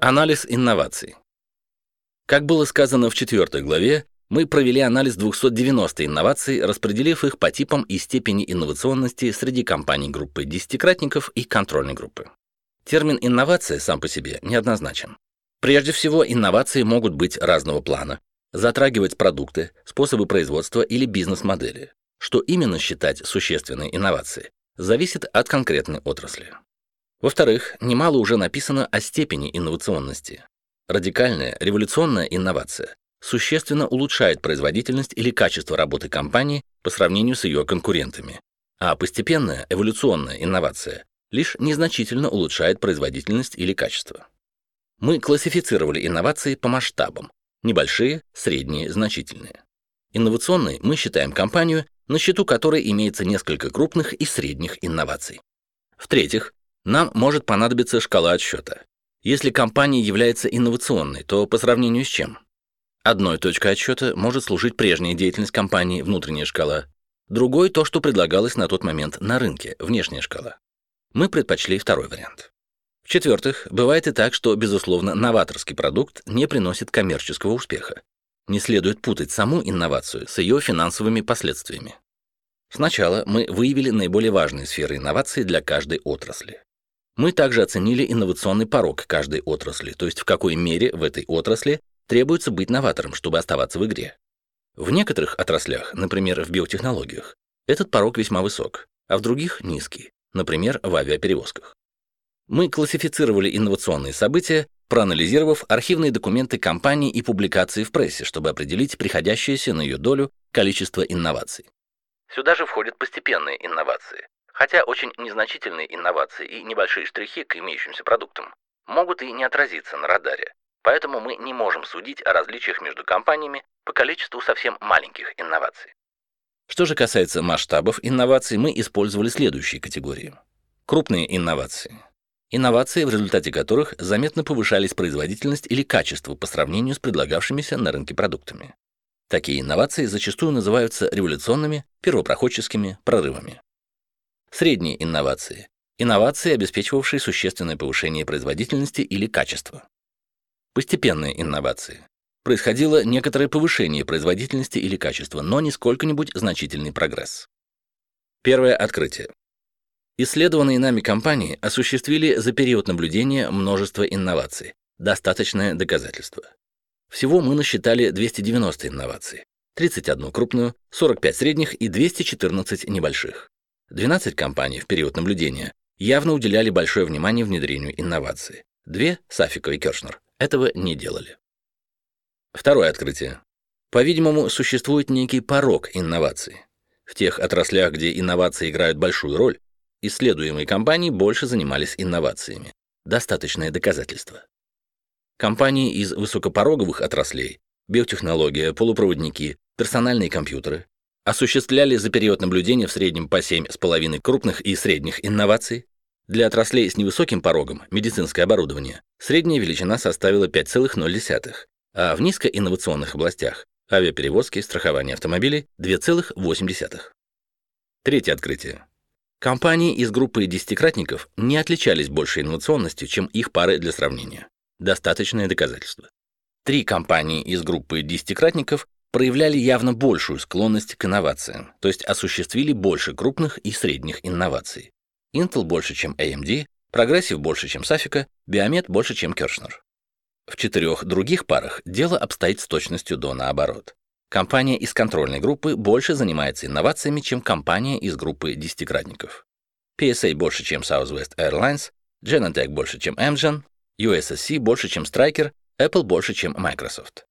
Анализ инноваций. Как было сказано в четвертой главе, мы провели анализ 290 инноваций, распределив их по типам и степени инновационности среди компаний группы десятикратников и контрольной группы. Термин «инновация» сам по себе неоднозначен. Прежде всего, инновации могут быть разного плана, затрагивать продукты, способы производства или бизнес-модели. Что именно считать существенной инновацией, зависит от конкретной отрасли. Во-вторых, немало уже написано о степени инновационности. Радикальная, революционная инновация существенно улучшает производительность или качество работы компании по сравнению с ее конкурентами, а постепенная эволюционная инновация лишь незначительно улучшает производительность или качество. Мы классифицировали инновации по масштабам – небольшие, средние, значительные. Инновационной мы считаем компанию, на счету которой имеется несколько крупных и средних инноваций. В-третьих, нам может понадобиться шкала отсчета. Если компания является инновационной, то по сравнению с чем? Одной точкой отсчета может служить прежняя деятельность компании, внутренняя шкала. Другой – то, что предлагалось на тот момент на рынке, внешняя шкала. Мы предпочли второй вариант. В-четвертых, бывает и так, что, безусловно, новаторский продукт не приносит коммерческого успеха. Не следует путать саму инновацию с ее финансовыми последствиями. Сначала мы выявили наиболее важные сферы инноваций для каждой отрасли. Мы также оценили инновационный порог каждой отрасли, то есть в какой мере в этой отрасли требуется быть новатором, чтобы оставаться в игре. В некоторых отраслях, например, в биотехнологиях, этот порог весьма высок, а в других – низкий, например, в авиаперевозках. Мы классифицировали инновационные события, проанализировав архивные документы компании и публикации в прессе, чтобы определить приходящееся на ее долю количество инноваций. Сюда же входят постепенные инновации, хотя очень незначительные инновации и небольшие штрихи к имеющимся продуктам могут и не отразиться на радаре, поэтому мы не можем судить о различиях между компаниями по количеству совсем маленьких инноваций. Что же касается масштабов инноваций, мы использовали следующие категории. Крупные инновации. Инновации, в результате которых заметно повышались производительность или качество по сравнению с предлагавшимися на рынке продуктами. Такие инновации зачастую называются революционными, первопроходческими прорывами. Средние инновации. Инновации, обеспечивавшие существенное повышение производительности или качества. Постепенные инновации. Происходило некоторое повышение производительности или качества, но не сколько-нибудь значительный прогресс. Первое открытие. Исследованные нами компании осуществили за период наблюдения множество инноваций. Достаточное доказательство. Всего мы насчитали 290 инноваций. 31 крупную, 45 средних и 214 небольших. 12 компаний в период наблюдения явно уделяли большое внимание внедрению инноваций. Две, Сафиков и Кершнер, этого не делали. Второе открытие. По-видимому, существует некий порог инноваций. В тех отраслях, где инновации играют большую роль, исследуемые компании больше занимались инновациями. Достаточное доказательство. Компании из высокопороговых отраслей – биотехнология, полупроводники, персональные компьютеры – осуществляли за период наблюдения в среднем по 7,5 крупных и средних инноваций, для отраслей с невысоким порогом, медицинское оборудование, средняя величина составила 5,0, а в низкоинновационных областях, авиаперевозки, страхование автомобилей, 2,8. Третье открытие. Компании из группы десятикратников не отличались большей инновационностью, чем их пары для сравнения. Достаточное доказательство. Три компании из группы десятикратников проявляли явно большую склонность к инновациям, то есть осуществили больше крупных и средних инноваций. Intel больше, чем AMD, Progressive больше, чем Safika, Biomet больше, чем Kirschner. В четырех других парах дело обстоит с точностью до наоборот. Компания из контрольной группы больше занимается инновациями, чем компания из группы десятикратников. PSA больше, чем Southwest Airlines, Genentech больше, чем Amgen, USSC больше, чем Stryker, Apple больше, чем Microsoft.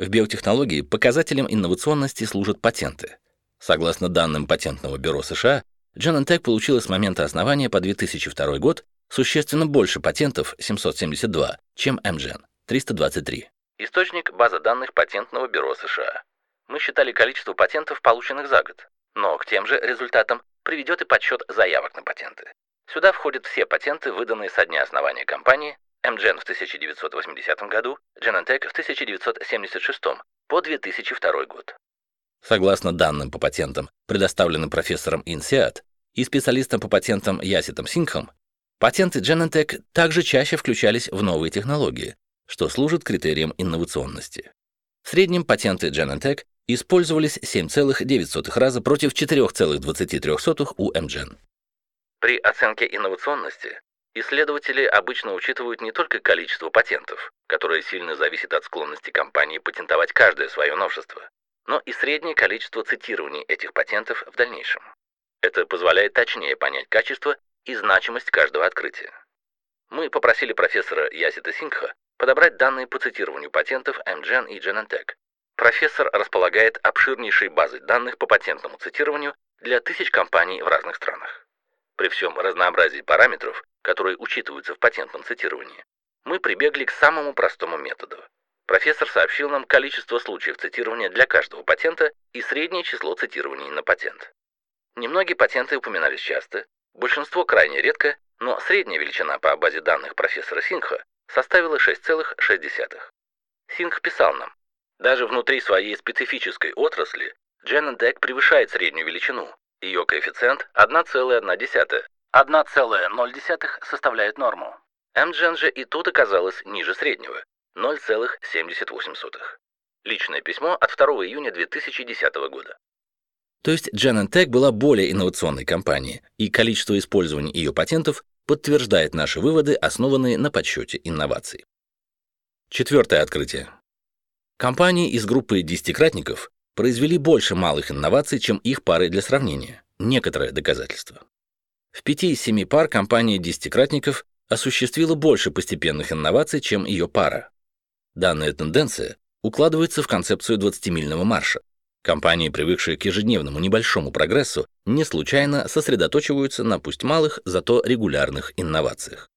В биотехнологии показателем инновационности служат патенты. Согласно данным патентного бюро США, Genentech получила с момента основания по 2002 год существенно больше патентов 772, чем Amgen 323. Источник – база данных патентного бюро США. Мы считали количество патентов, полученных за год, но к тем же результатам приведет и подсчет заявок на патенты. Сюда входят все патенты, выданные со дня основания компании, Amgen в 1980 году, Genentech в 1976 по 2002 год. Согласно данным по патентам, предоставленным профессором INSEAD и специалистом по патентам Яситом Сингхом, Патенты Genentech также чаще включались в новые технологии, что служит критерием инновационности. В среднем патенты Genentech использовались 7,9 раза против 4,23 у MGen. При оценке инновационности исследователи обычно учитывают не только количество патентов, которое сильно зависит от склонности компании патентовать каждое свое новшество, но и среднее количество цитирований этих патентов в дальнейшем. Это позволяет точнее понять качество и значимость каждого открытия. Мы попросили профессора Ясита Сингха подобрать данные по цитированию патентов MGen и Genentech. Профессор располагает обширнейшей базой данных по патентному цитированию для тысяч компаний в разных странах. При всем разнообразии параметров, которые учитываются в патентном цитировании, мы прибегли к самому простому методу. Профессор сообщил нам количество случаев цитирования для каждого патента и среднее число цитирований на патент. Немногие патенты упоминались часто, большинство крайне редко, но средняя величина по базе данных профессора Сингха составила 6,6. Сингх писал нам, даже внутри своей специфической отрасли Genentech превышает среднюю величину. Ее коэффициент 1,1. 1,0 составляет норму. Amgen же и тут оказалась ниже среднего – 0,78. Личное письмо от 2 июня 2010 года. То есть Genentech была более инновационной компанией, и количество использования ее патентов подтверждает наши выводы, основанные на подсчете инноваций. Четвертое открытие. Компании из группы десятикратников произвели больше малых инноваций, чем их пары для сравнения. Некоторое доказательство. В пяти из семи пар компания десятикратников осуществила больше постепенных инноваций, чем ее пара. Данная тенденция укладывается в концепцию 20-мильного марша. Компании, привыкшие к ежедневному небольшому прогрессу, не случайно сосредоточиваются на пусть малых, зато регулярных инновациях.